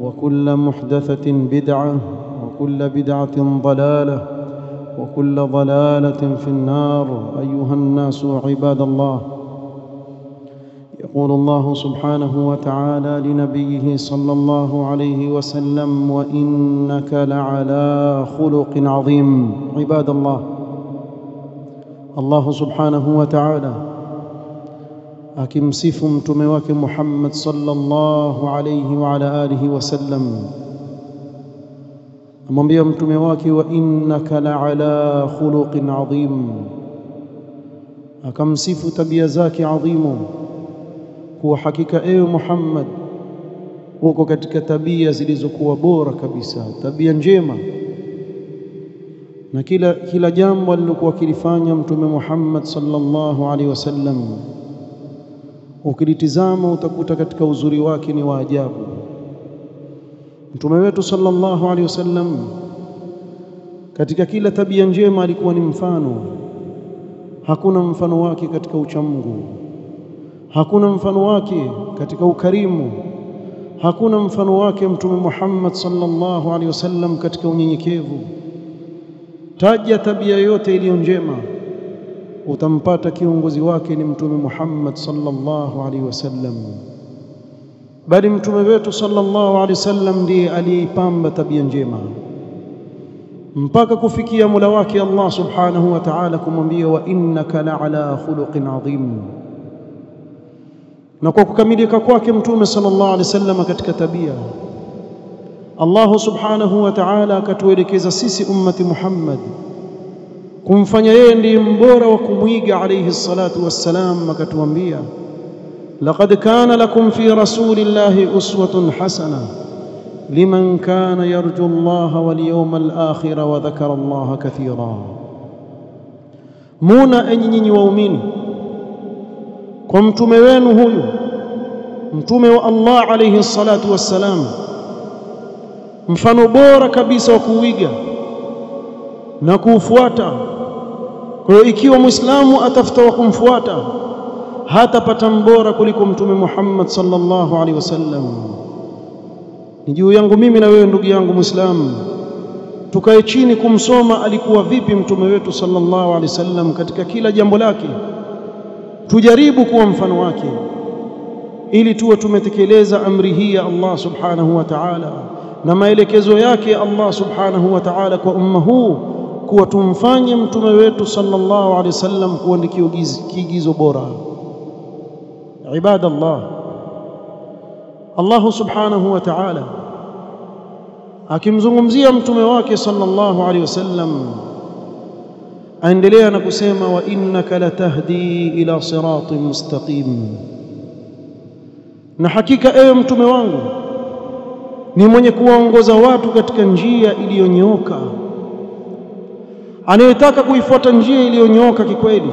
وكل محدثة بدعة وكل بدعة ضلالة وكل ضلالة في النار. أيها الناس عباد الله يقول الله سبحانه وتعالى لنبيه صلى الله عليه وسلم وإنك لعلى خلق عظيم. عباد الله الله سبحانه وتعالى akimsifu mtume wake Muhammad sallallahu alayhi wa ala alihi wasallam, amwambia mtume wake wa innaka la ala khuluqin adhim, akamsifu tabia zake adhimu, kuwa hakika ewe Muhammad uko katika tabia zilizokuwa bora kabisa, tabia njema. Na kila, kila jambo alilokuwa akilifanya mtume Muhammad sallallahu alaihi wasallam ukilitizama utakuta katika uzuri wake ni wa ajabu. Mtume wetu sallallahu alaihi wasallam katika kila tabia njema alikuwa ni mfano. Hakuna mfano wake katika uchamungu, hakuna mfano wake katika ukarimu, hakuna mfano wake Mtume Muhammad sallallahu alaihi wasallam katika unyenyekevu. Taja tabia yote iliyo njema utampata kiongozi wake ni mtume Muhammad sallallahu alaihi wasallam, bali mtume wetu sallallahu alaihi wasallam ndiye aliyeipamba tabia njema mpaka kufikia mula wake Allah subhanahu wa ta'ala kumwambia wa innaka la khuluqin adhim. Na kwa kukamilika kwake mtume sallallahu alaihi wasallam katika tabia, Allah subhanahu wa ta'ala akatuelekeza sisi ummati Muhammad kumfanya yeye ndiye mbora wa kumwiga alayhi salatu wassalam, akatuambia laqad kana lakum fi rasulillahi uswatun hasana liman kana yarju Allah wal yawmal akhir wa dhakara Allah kathira. Muna enyi nyinyi waumini kwa mtume wenu huyu mtume wa Allah alayhi salatu wassalam, mfano bora kabisa wa kuiga na kuufuata. Kwa hiyo ikiwa Muislamu atafuta wa kumfuata hatapata mbora kuliko Mtume Muhammad sallallahu alaihi wasallam. Ni juu yangu mimi na wewe ndugu yangu Muislamu, tukae chini kumsoma alikuwa vipi mtume wetu sallallahu alaihi wasallam katika kila jambo lake, tujaribu kuwa mfano wake, ili tuwe tumetekeleza amri hii ya Allah subhanahu wa ta'ala na maelekezo yake Allah subhanahu wa ta'ala kwa umma huu kuwa tumfanye mtume wetu sallallahu alaihi wasallam kuwa ni kiigizo bora. Ibadallah, Allahu subhanahu wa ta'ala akimzungumzia mtume wake sallallahu alaihi wasallam aendelea na kusema wa innaka latahdi ila siratin mustaqim, na hakika ewe mtume wangu ni mwenye kuwaongoza watu katika njia iliyonyooka. Anayetaka kuifuata njia iliyonyooka kikweli,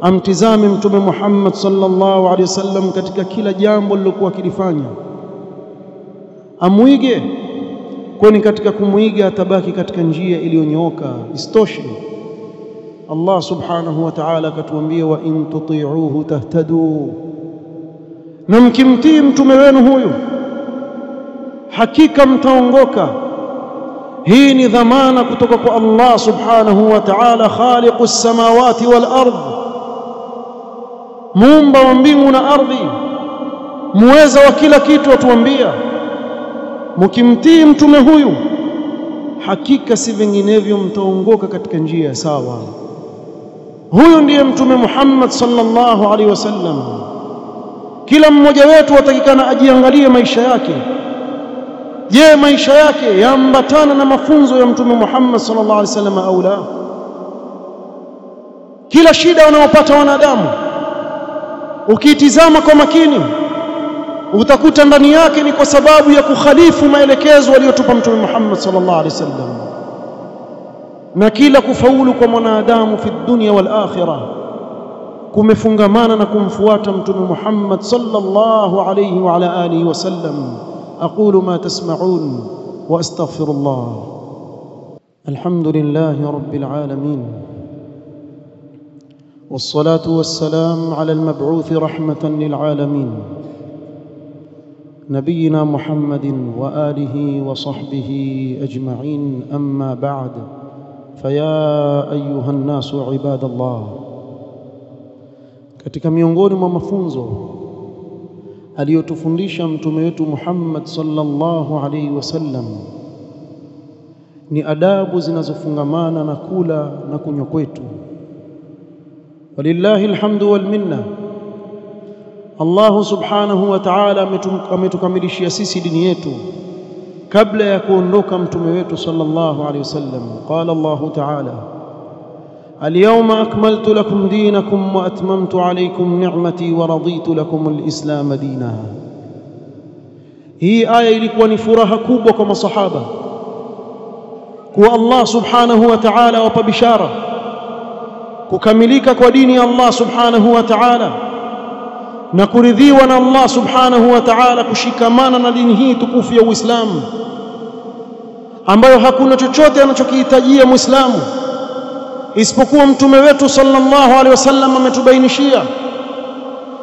amtizame Mtume Muhammad sallallahu alaihi wasallam katika kila jambo lilokuwa akilifanya, amwige, kwani katika kumwiga atabaki katika njia iliyonyooka. Isitoshe, Allah subhanahu wa ta'ala akatuambia wa in tuti'uhu tahtadu. Na mkimtii mtume wenu huyu hakika mtaongoka hii ni dhamana kutoka kwa Allah subhanahu wa ta'ala khaliqus samawati wal ardh muumba wa mbingu na ardhi. Muweza wa kila kitu atuambia. Mkimtii mtume huyu hakika si vinginevyo mtaongoka katika njia sawa. Huyu ndiye mtume Muhammad sallallahu alaihi wasallam. Kila mmoja wetu atakikana ajiangalie maisha yake je maisha yake yaambatana na mafunzo ya mtume Muhammad sallallahu alaihi wasallam au la? Kila shida wanaopata wanadamu ukiitizama kwa makini utakuta ndani yake ni kwa sababu ya kukhalifu maelekezo aliyotupa mtume Muhammad sallallahu alaihi wasallam. Na kila kufaulu kwa mwanadamu fi dunya wal akhirah kumefungamana na kumfuata mtume Muhammad sallallahu alaihi wa ala alihi wasallam أقول ما تسمعون وأستغفر الله. الحمد لله رب العالمين. والصلاة والسلام على المبعوث رحمة للعالمين. نبينا محمد وآله وصحبه أجمعين. أما بعد فيا أيها الناس عباد الله كتك ميونغون ما مفونزو aliyotufundisha mtume wetu Muhammad sallallahu alaihi wasallam ni adabu zinazofungamana na kula na kunywa kwetu. Walillahi alhamdu wal minna. Allah subhanahu wa ta'ala ametukamilishia sisi dini yetu kabla ya kuondoka mtume wetu sallallahu alaihi wasallam qala Allahu ta'ala اليوم أكملت لكم دينكم وأتممت عليكم نعمتي ورضيت لكم الإسلام دينا hii aya ilikuwa ni furaha kubwa kwa masahaba kuwa Allah subhanahu wa ta'ala wapa bishara kukamilika kwa dini ya Allah subhanahu wa ta'ala na kuridhiwa na Allah subhanahu wa ta'ala kushikamana na dini hii tukufu ya Uislamu ambayo hakuna chochote anachokihitajia Muislamu isipokuwa mtume wetu sallallahu alaihi wasallam ametubainishia.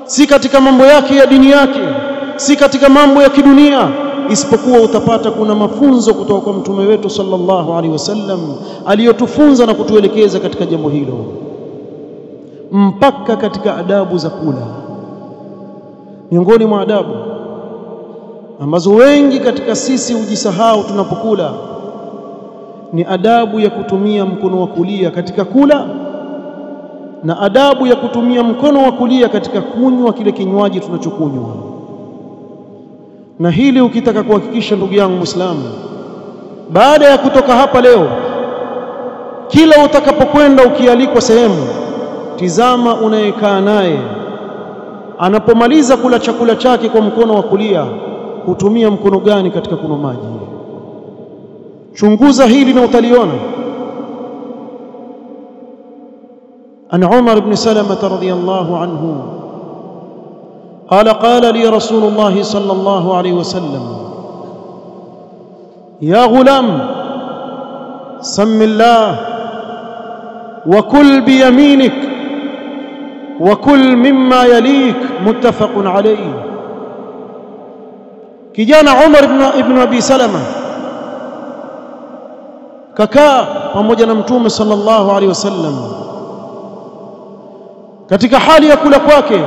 Si katika mambo yake ya dini yake si katika mambo ya kidunia. Isipokuwa utapata kuna mafunzo kutoka kwa mtume wetu sallallahu alaihi wasallam aliyotufunza na kutuelekeza katika jambo hilo. Mpaka katika adabu za kula. Miongoni mwa adabu ambazo wengi katika sisi hujisahau tunapokula ni adabu ya kutumia mkono wa kulia katika kula na adabu ya kutumia mkono wa kulia katika kunywa kile kinywaji tunachokunywa. Na hili ukitaka kuhakikisha ndugu yangu Muislamu baada ya kutoka hapa leo kila utakapokwenda ukialikwa sehemu tizama unayekaa naye. Anapomaliza kula chakula chake kwa mkono wa kulia hutumia mkono gani katika kunywa maji chunguza hili na utaliona an Umar ibn Salama radhiyallahu anhu قال قال لي رسول الله صلى الله عليه وسلم يا غلام سم الله وكل بيمينك وكل مما يليك متفق عليه Umar ibn, ibn Abi Salama kakaa pamoja na mtume sallallahu alaihi wasallam. Katika hali ya kula kwake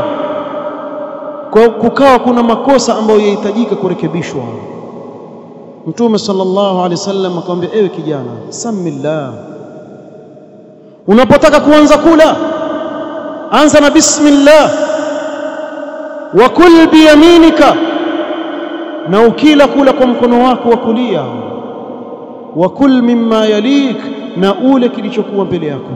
kwa kukawa kuna makosa ambayo yahitajika kurekebishwa. Mtume sallallahu alaihi wasallam akamwambia ewe kijana samillah. Unapotaka kuanza kula anza na bismillah. Wa kul biyaminika na ukila kula kwa mkono wako wa kulia wa kul mimma yalik na ule kilichokuwa mbele yako.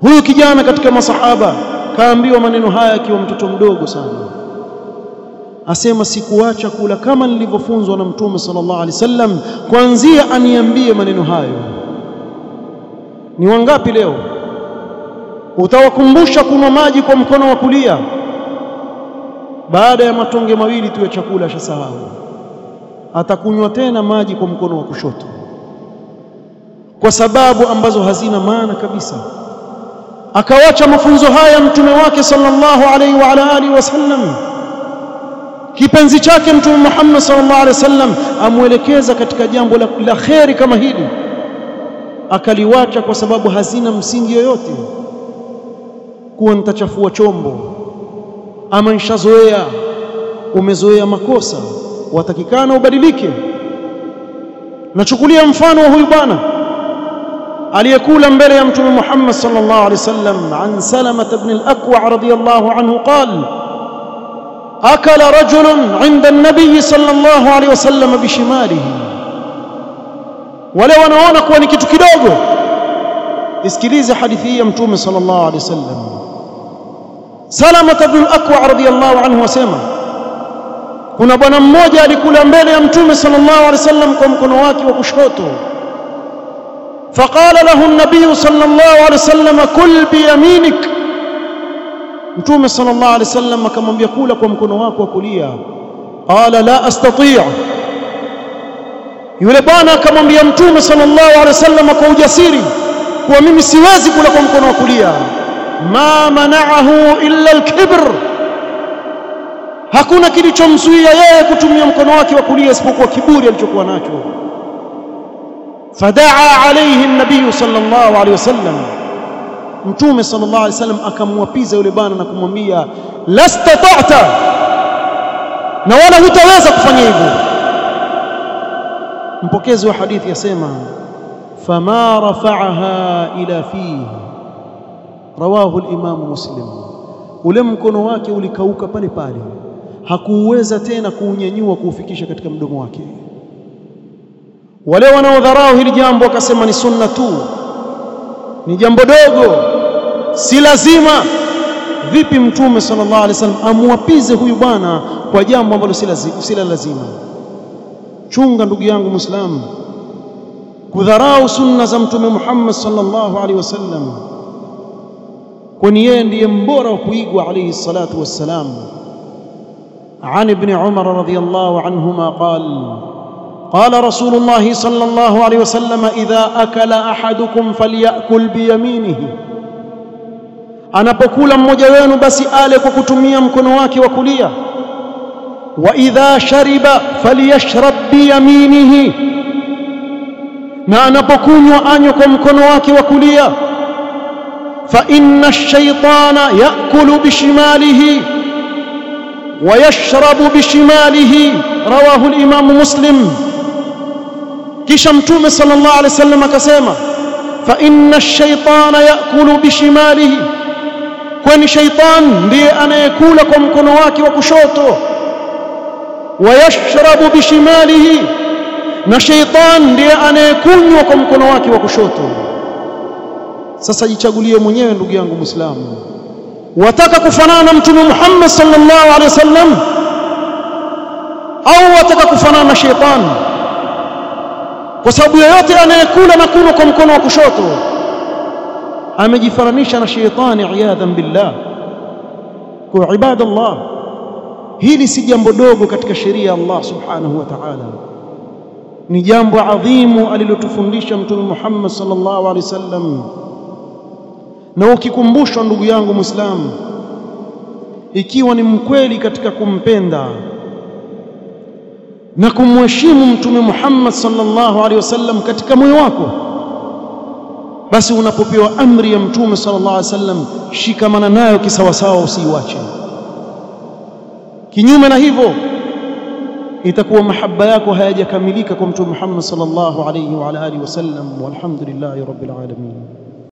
Huyu kijana katika masahaba kaambiwa maneno haya akiwa mtoto mdogo sana. Asema sikuacha kula kama nilivyofunzwa na mtume sallallahu alaihi wasallam kuanzia aniambie maneno hayo. Ni wangapi leo? Utawakumbusha kunywa maji kwa mkono wa kulia? Baada ya matonge mawili tu ya chakula ashasahau atakunywa tena maji kwa mkono wa kushoto. Kwa sababu ambazo hazina maana kabisa. Akawacha mafunzo haya mtume wake sallallahu alaihi wa ala alihi wasallam kipenzi chake mtume Muhammad sallallahu alaihi wasallam amwelekeza katika jambo la, la kheri kama hili. Akaliwacha kwa sababu hazina msingi yoyote. Kuwa nitachafua chombo. Ama nishazoea. Umezoea makosa watakikana ubadilike. Nachukulia mfano wa huyu bwana aliyekula mbele ya mtume Muhammad sallallahu alaihi wasallam an Salama ibn al-Akwa radiyallahu anhu qala akala rajulun inda an-nabiy sallallahu alaihi wasallam bishimalihi. Wale wanaona kuwa ni kitu kidogo. Isikilize hadithi hii ya mtume sallallahu alaihi wasallam. Salama ibn al-Akwa radiyallahu anhu wasema kuna bwana mmoja alikula mbele ya mtume sallallahu alaihi wasallam kwa mkono wake wa kushoto. Faqala lahu an-nabiy sallallahu alaihi wasallam kul biyaminik mtume sallallahu alaihi wasallam akamwambia kula kwa mkono wako wa kulia. Qala la astati' yule bwana akamwambia mtume sallallahu alaihi wasallam kwa ujasiri kuwa mimi siwezi kula kwa mkono wa kulia. Ma mana'ahu illa al-kibr. Hakuna kilichomzuia yeye kutumia mkono wake wa kulia isipokuwa kiburi alichokuwa nacho fadaa alayhi an-nabiy sallallahu alayhi wasallam mtume sallallahu alayhi wasallam akamwapiza yule bwana na kumwambia lastata'ta na wala hutaweza kufanya hivyo mpokezi wa hadithi yasema fama rafa'aha ila fihi rawahu al-imam muslim ule mkono wake ulikauka pale pale hakuuweza tena kuunyanyua kuufikisha katika mdomo wake. Wale wanaodharau hili jambo wakasema ni sunna tu. Ni jambo dogo. Si lazima. Vipi mtume sallallahu alaihi wasallam amwapize huyu bwana kwa jambo ambalo si lazima, chunga ndugu yangu muislamu. Kudharau sunna za mtume Muhammad sallallahu alaihi wasallam kwani yeye ndiye mbora wa kuigwa alaihi salatu wassalam عن ابن عمر رضي الله عنهما قال قال رسول الله صلى الله عليه وسلم إذا أكل أحدكم فليأكل بيمينه. أنا بقول مجا بس آلك وكتمي يمكن واك وكلية. وإذا شرب فليشرب بيمينه. نانا بقول وأنكم كن واك وكلية. فإن الشيطان يأكل بشماله. Wa yashrabu bishimalihi rawahu al-imam muslim kisha mtume sallallahu alaihi wasallam akasema fa inna ash-shaytana ya'kulu bishimalihi kwani shaitan ndiye anayekula kwa mkono wake wa kushoto wayashrabu bishimalihi na shaitan ndiye anayekunywa kwa mkono wake wa kushoto sasa jichagulie mwenyewe ndugu yangu muislamu wataka kufanana na mtume Muhammad sallallahu alaihi wasallam? Au wataka kufanana na shetani kwa sababu yeyote anayekula na kunywa kwa mkono wa kushoto amejifananisha na sheitani iyadhan billah. Kwa ibadallah hili si jambo dogo katika sheria ya Allah subhanahu wa ta'ala. Ni jambo adhimu alilotufundisha mtume Muhammad sallallahu alaihi wasallam na ukikumbushwa ndugu yangu muislamu ikiwa ni mkweli katika kumpenda na kumheshimu mtume Muhammad sallallahu alaihi wasallam katika moyo wako basi unapopewa amri ya mtume sallallahu alaihi wasallam shikamana nayo kisawasawa usiiwache. Kinyume na hivyo itakuwa mahaba yako hayajakamilika kwa mtume Muhammad sallallahu alaihi wa alihi wasallam. Walhamdulillahi rabbil alamin